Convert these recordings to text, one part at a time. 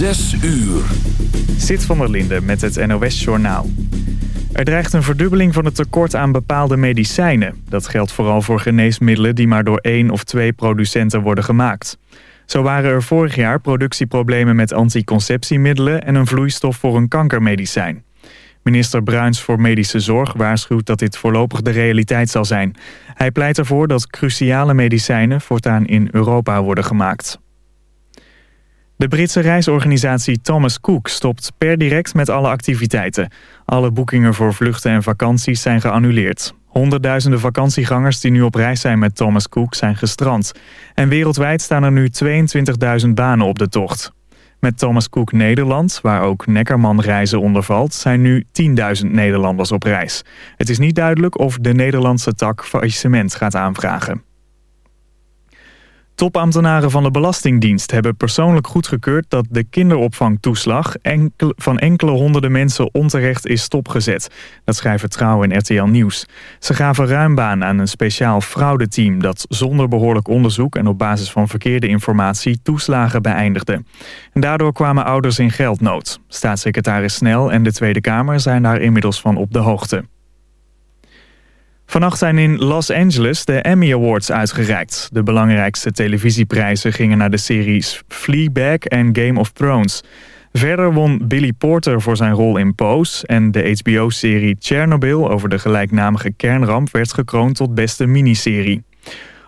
Zes uur. Zit van der Linde met het NOS-journaal. Er dreigt een verdubbeling van het tekort aan bepaalde medicijnen. Dat geldt vooral voor geneesmiddelen die maar door één of twee producenten worden gemaakt. Zo waren er vorig jaar productieproblemen met anticonceptiemiddelen... en een vloeistof voor een kankermedicijn. Minister Bruins voor Medische Zorg waarschuwt dat dit voorlopig de realiteit zal zijn. Hij pleit ervoor dat cruciale medicijnen voortaan in Europa worden gemaakt. De Britse reisorganisatie Thomas Cook stopt per direct met alle activiteiten. Alle boekingen voor vluchten en vakanties zijn geannuleerd. Honderdduizenden vakantiegangers die nu op reis zijn met Thomas Cook zijn gestrand. En wereldwijd staan er nu 22.000 banen op de tocht. Met Thomas Cook Nederland, waar ook Neckerman reizen onder valt... zijn nu 10.000 Nederlanders op reis. Het is niet duidelijk of de Nederlandse tak faillissement gaat aanvragen. Topambtenaren van de Belastingdienst hebben persoonlijk goedgekeurd dat de kinderopvangtoeslag van enkele honderden mensen onterecht is stopgezet. Dat schrijven Trouw en RTL Nieuws. Ze gaven ruim baan aan een speciaal fraudeteam dat zonder behoorlijk onderzoek en op basis van verkeerde informatie toeslagen beëindigde. En daardoor kwamen ouders in geldnood. Staatssecretaris Snel en de Tweede Kamer zijn daar inmiddels van op de hoogte. Vannacht zijn in Los Angeles de Emmy Awards uitgereikt. De belangrijkste televisieprijzen gingen naar de series Fleabag en Game of Thrones. Verder won Billy Porter voor zijn rol in Pose... en de HBO-serie Chernobyl over de gelijknamige kernramp... werd gekroond tot beste miniserie.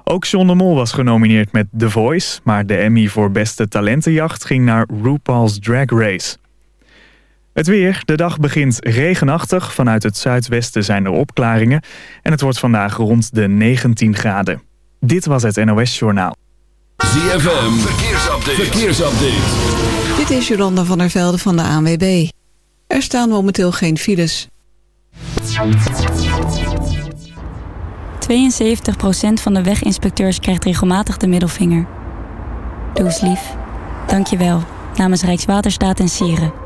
Ook John de Mol was genomineerd met The Voice... maar de Emmy voor beste talentenjacht ging naar RuPaul's Drag Race. Het weer. De dag begint regenachtig. Vanuit het zuidwesten zijn er opklaringen. En het wordt vandaag rond de 19 graden. Dit was het NOS Journaal. ZFM. Verkeersupdate. Verkeersupdate. Dit is Jolanda van der Velde van de ANWB. Er staan momenteel geen files. 72% van de weginspecteurs krijgt regelmatig de middelvinger. Doe eens lief. Dank je wel. Namens Rijkswaterstaat en Sieren.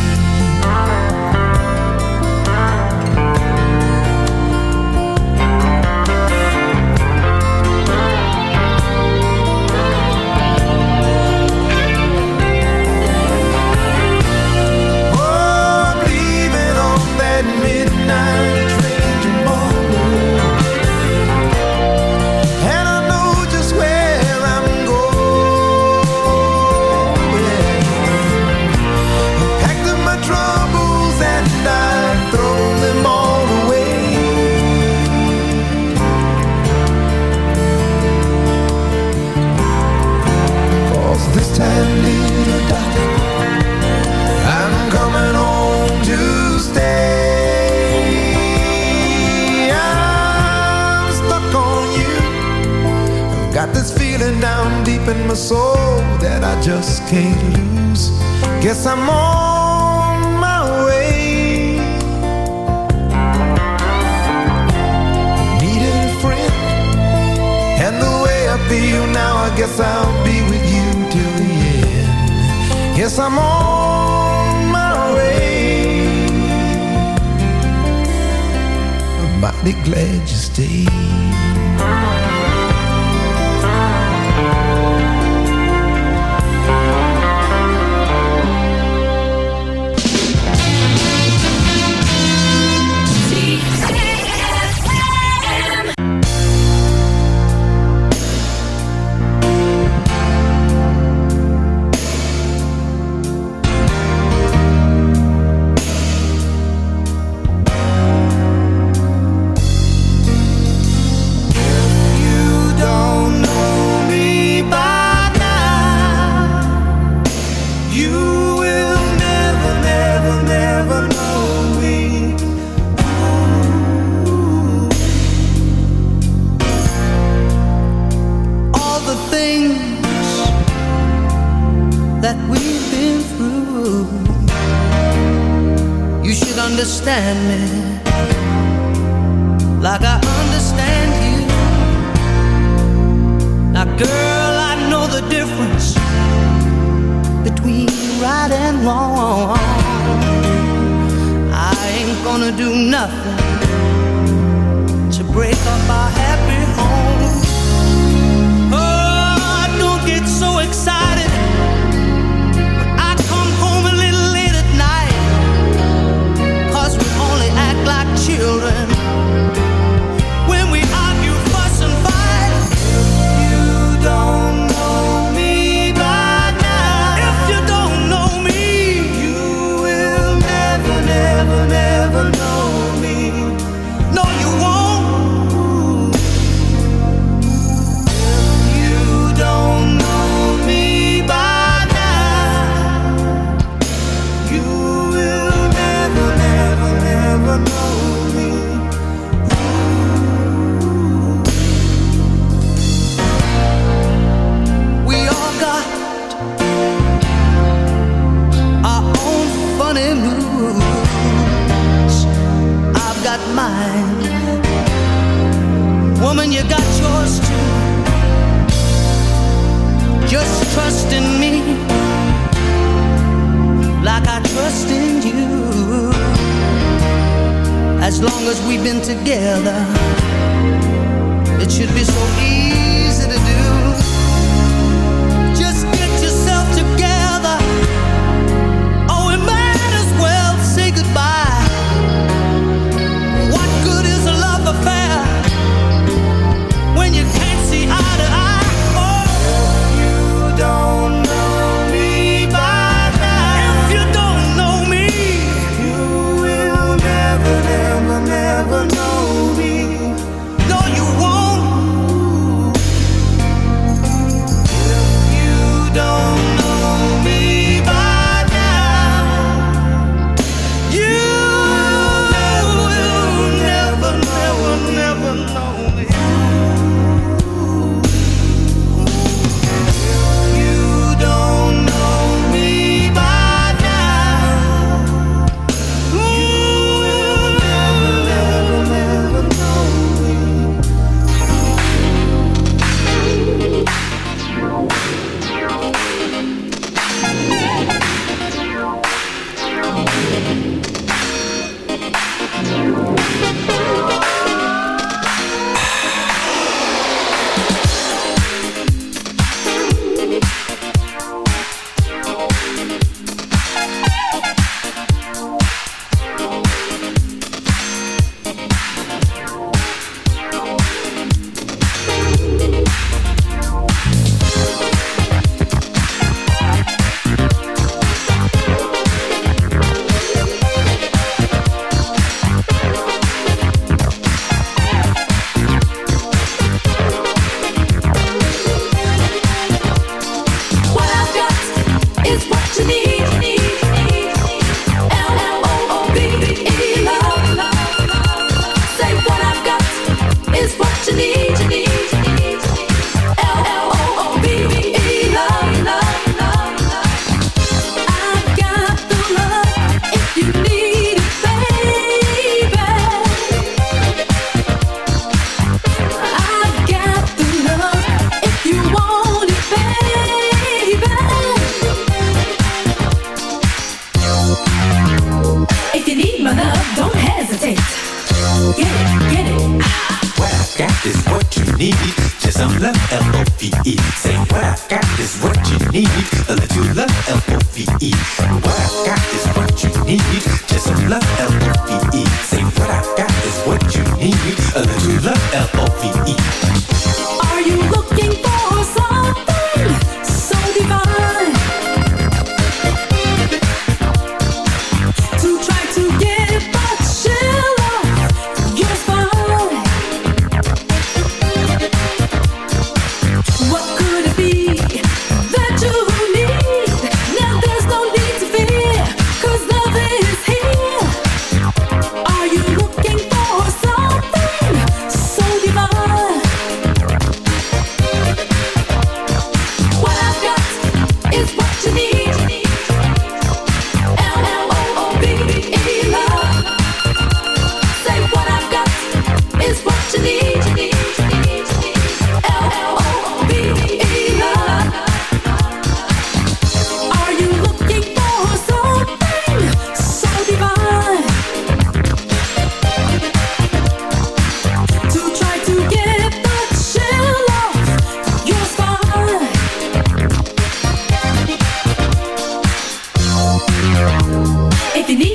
that man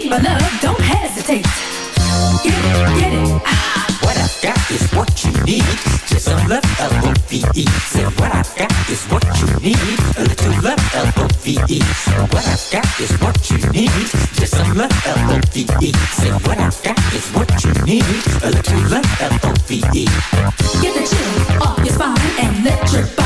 my love, don't hesitate. Get it, get it. Ah. What I've got is what you need. Just some love, L-O-V-E. Said what I've got is what you need. A little love, L-O-V-E. Said what I've got is what you need. Just some love, L-O-V-E. Said what I've got is what you need. A little love, L-O-V-E. Get the chill off your spine and let your body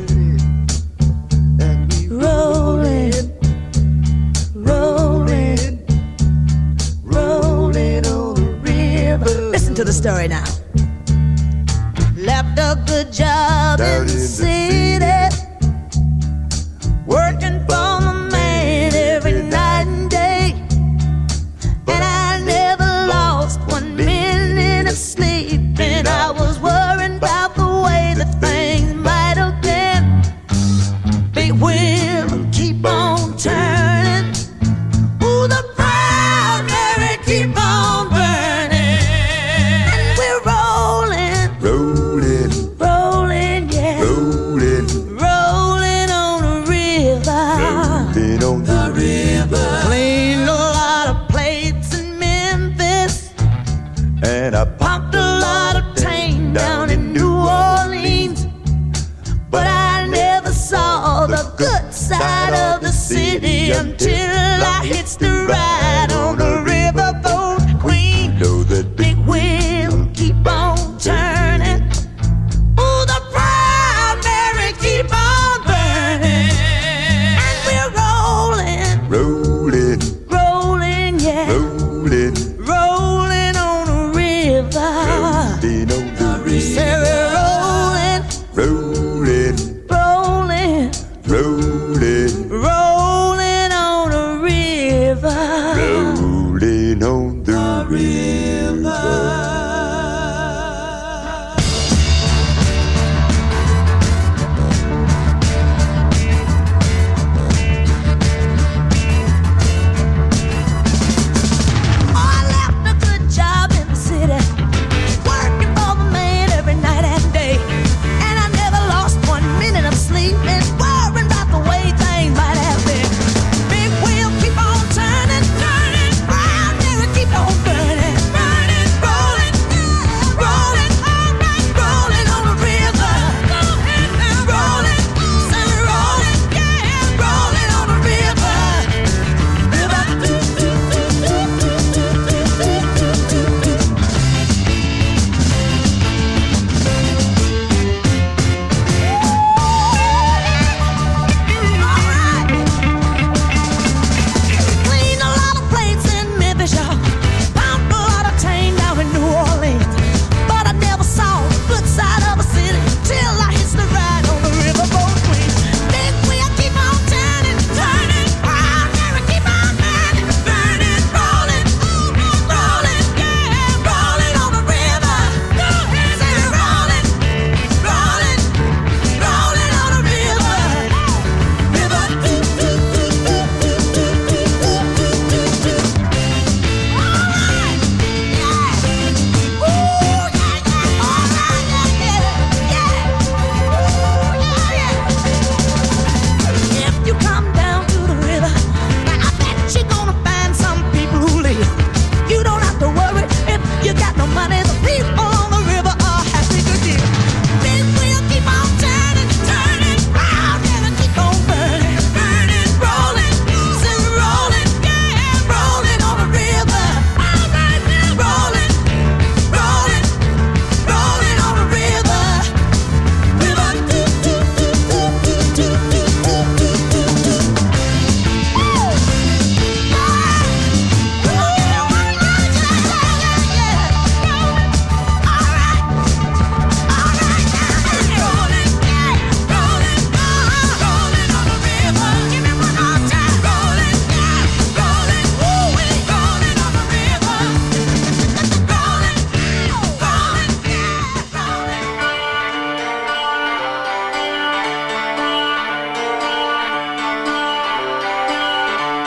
foreigner.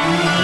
Bye.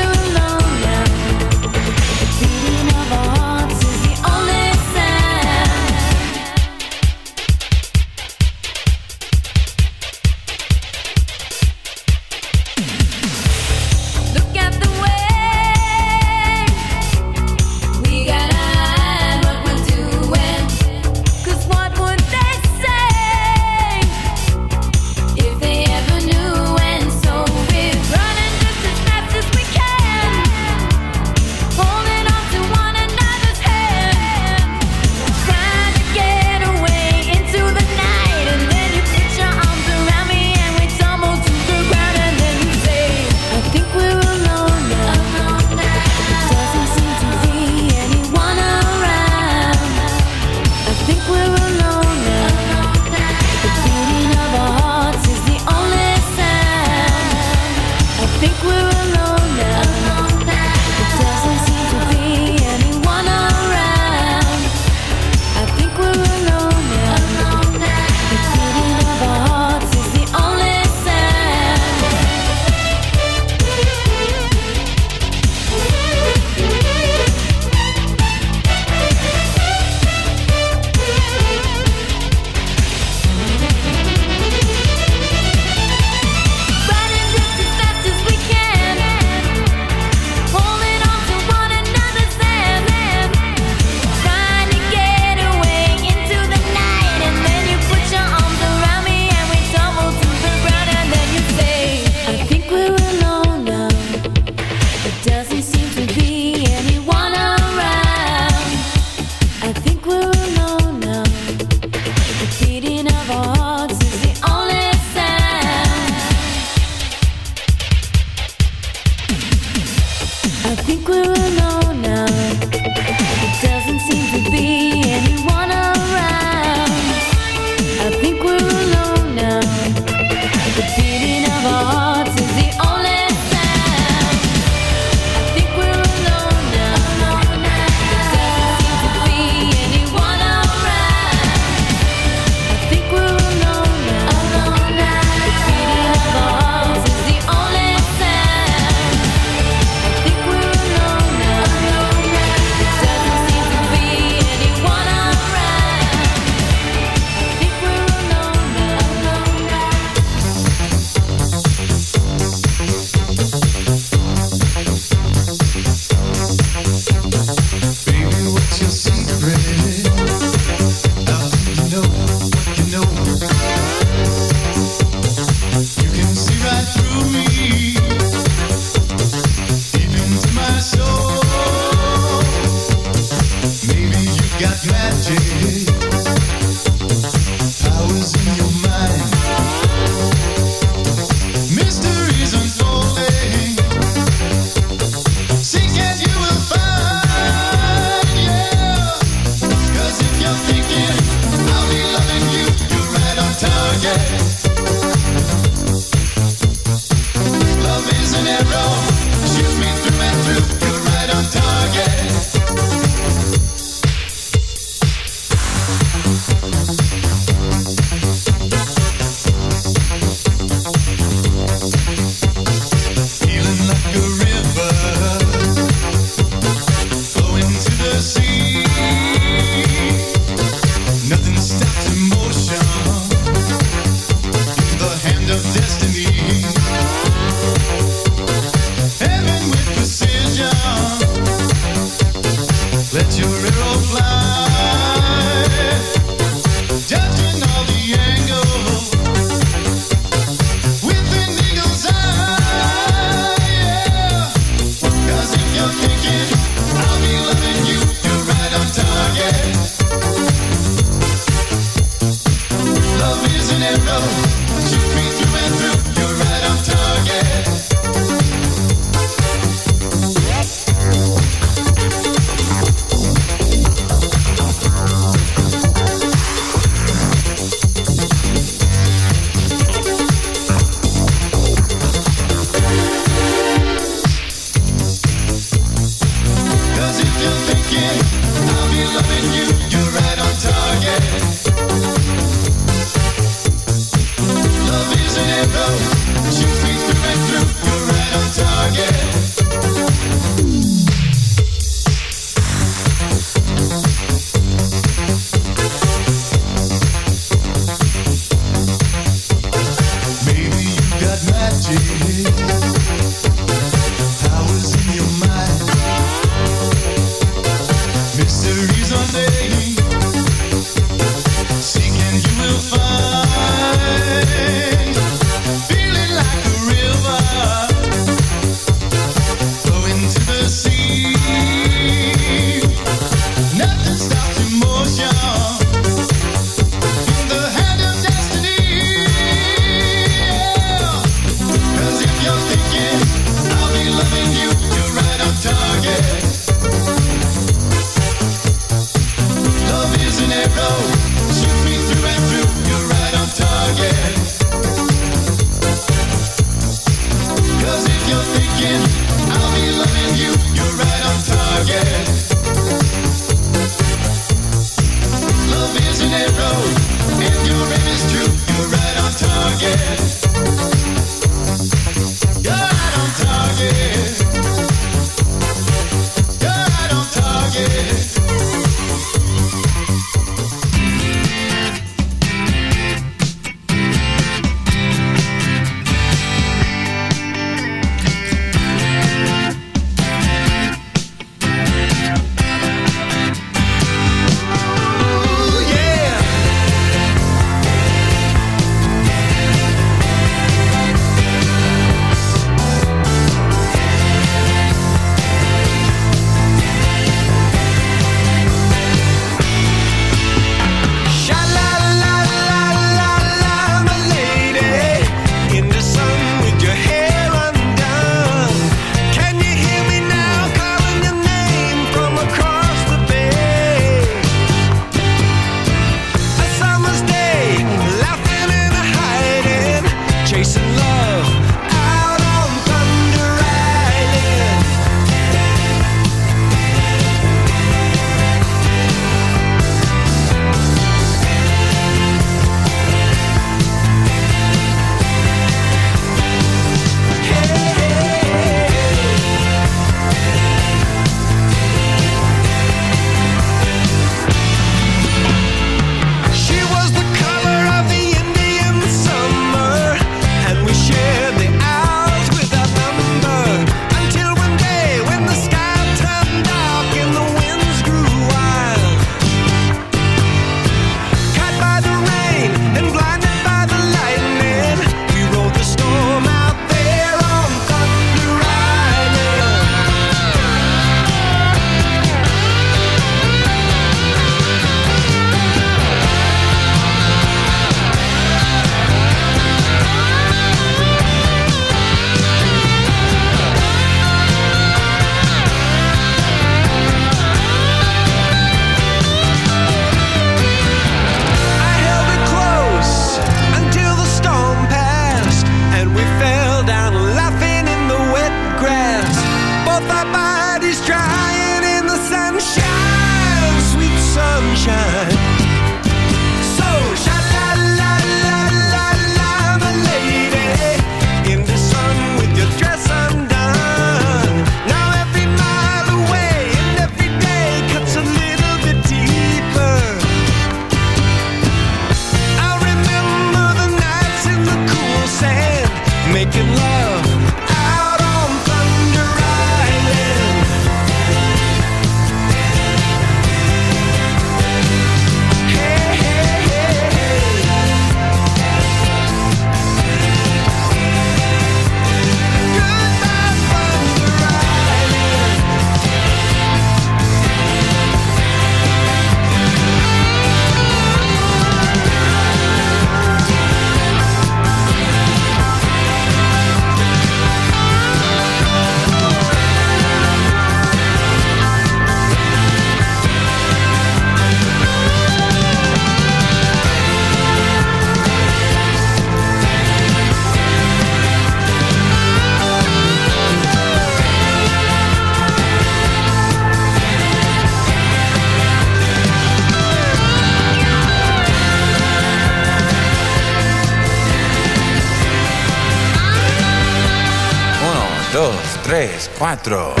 4.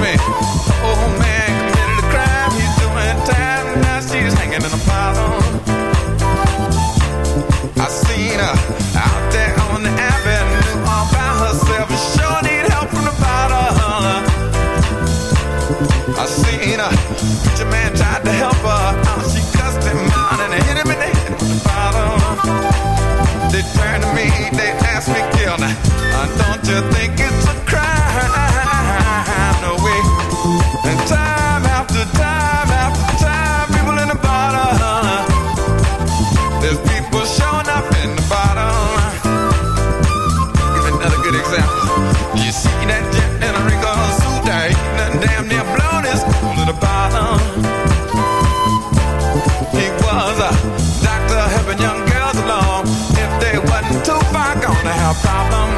me. Oh man, committed a crime, he's doing time. Now she's hanging in the bottom. I seen her out there on the avenue all by herself. She sure need help from the bottom. I seen her, preacher man tried to help her. Out she cussed him out and hit him in the head with the bottom. They turned to me, they asked me, Gilda, uh, don't you think? problem.